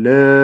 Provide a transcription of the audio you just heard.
no